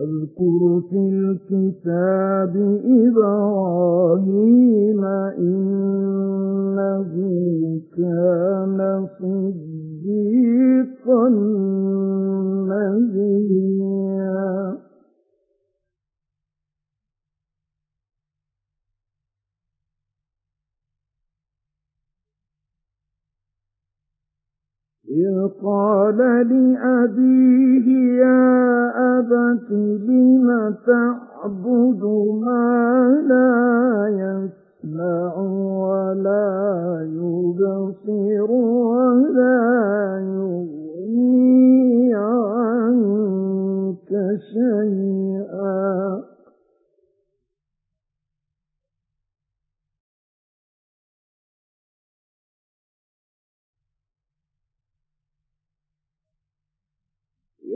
واذكر في الكتاب إبراهيم إنه كان صديقا نبيا. إذ قال لأبيه يا أبت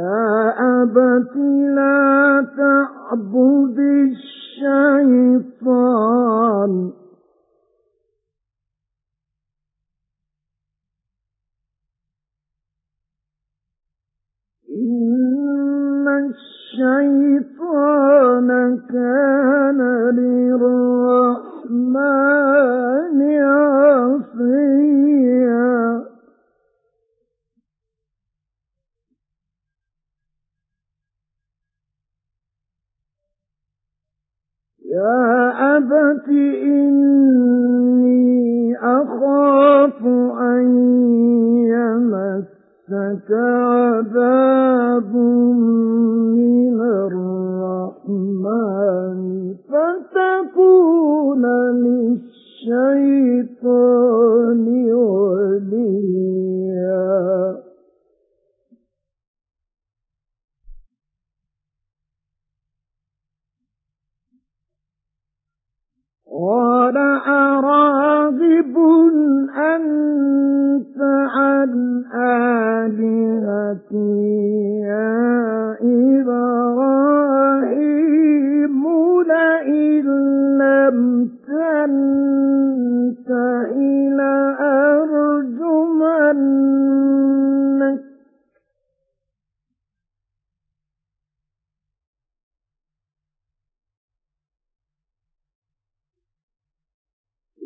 يا أبت لا تعبد الشيطان. إن الشيطان كان للرحمن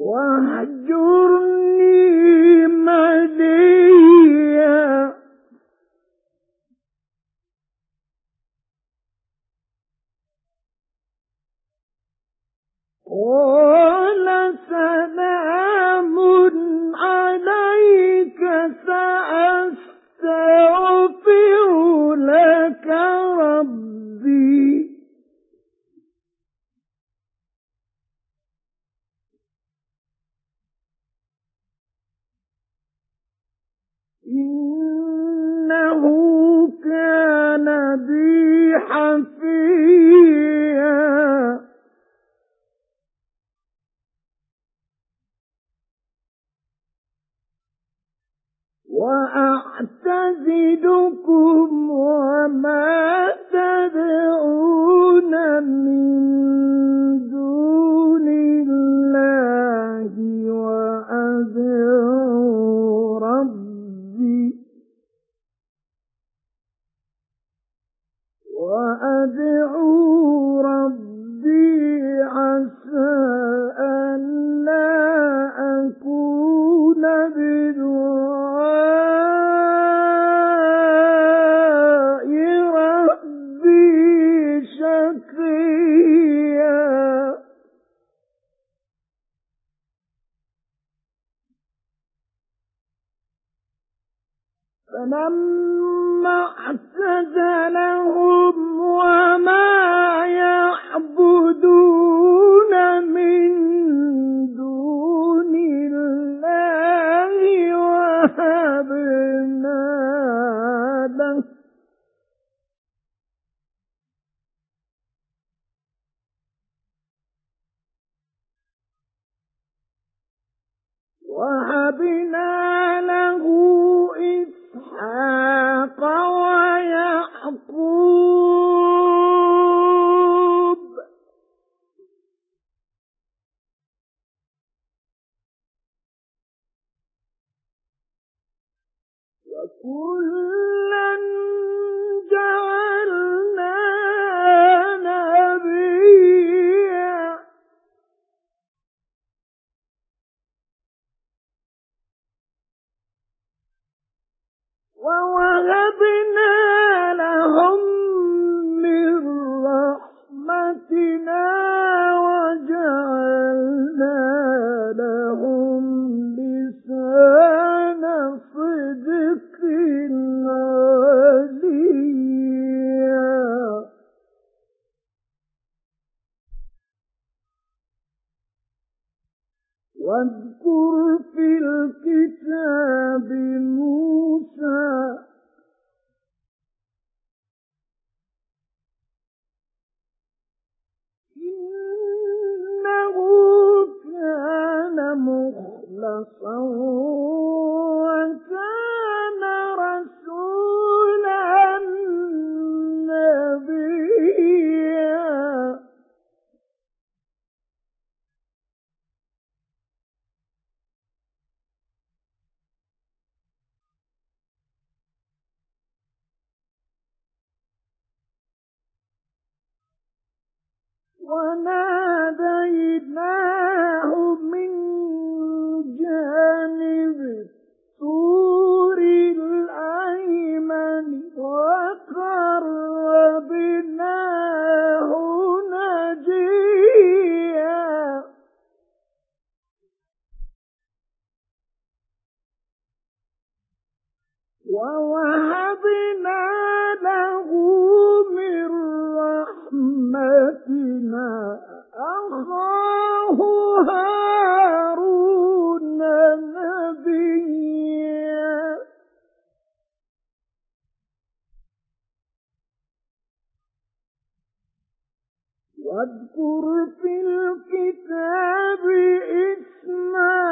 واهجرني مليا قال سلام عليك سأستغفر لك. وأعتزلكم وما تدعون من وناديناه واذكر في الكتاب إسماعيل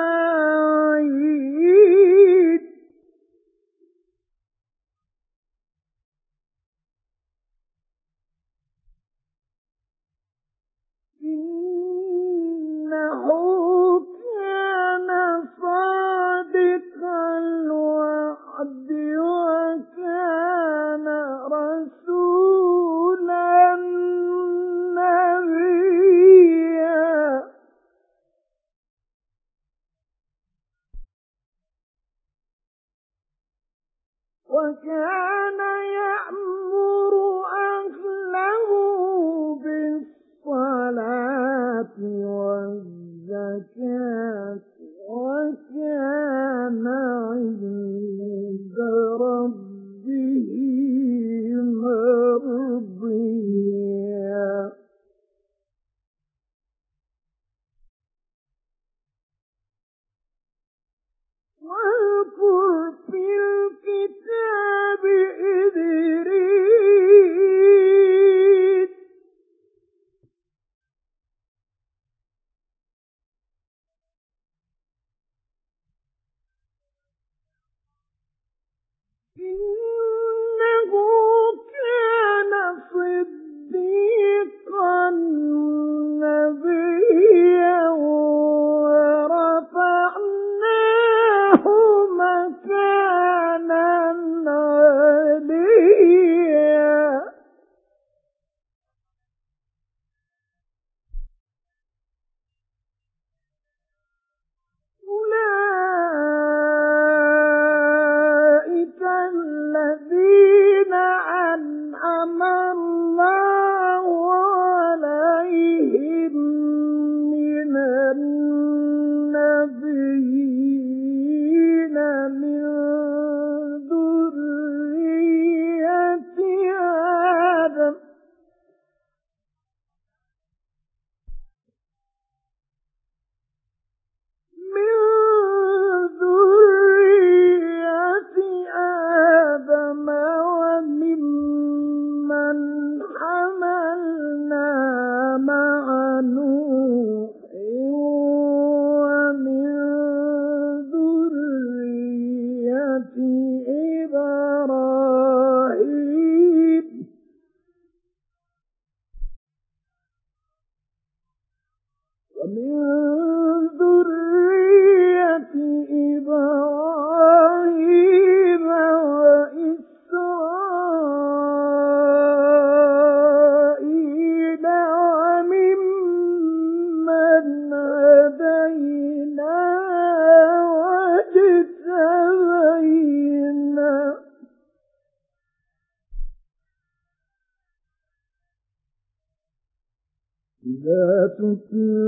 الْمُسْلِمِينَ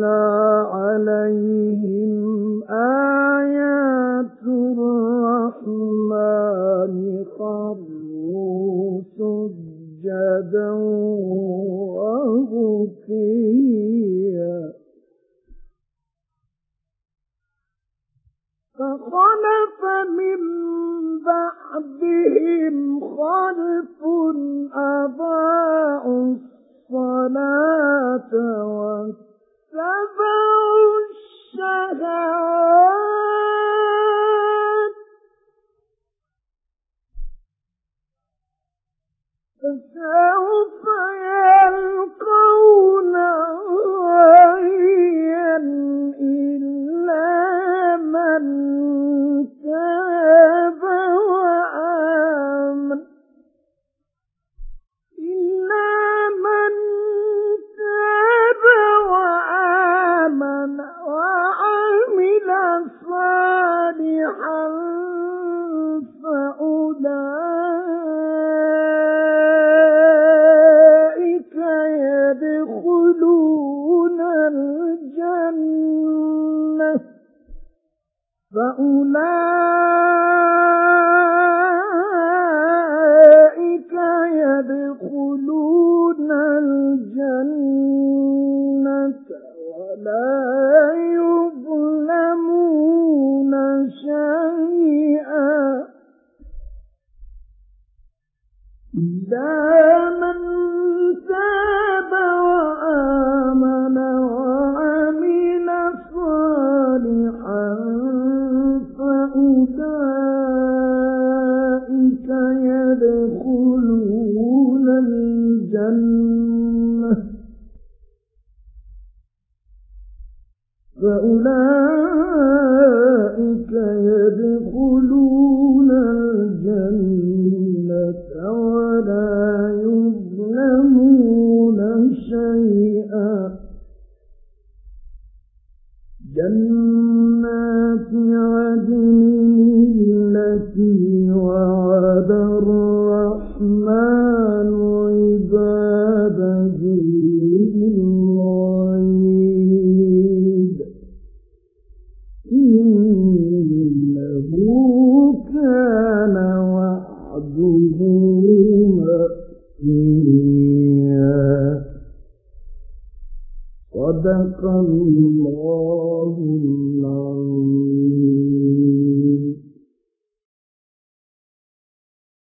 سوف فأولئك يدخلون الجنة ولا يظلمون شيئا. جنات عدن التي وعد الرحمن عباده.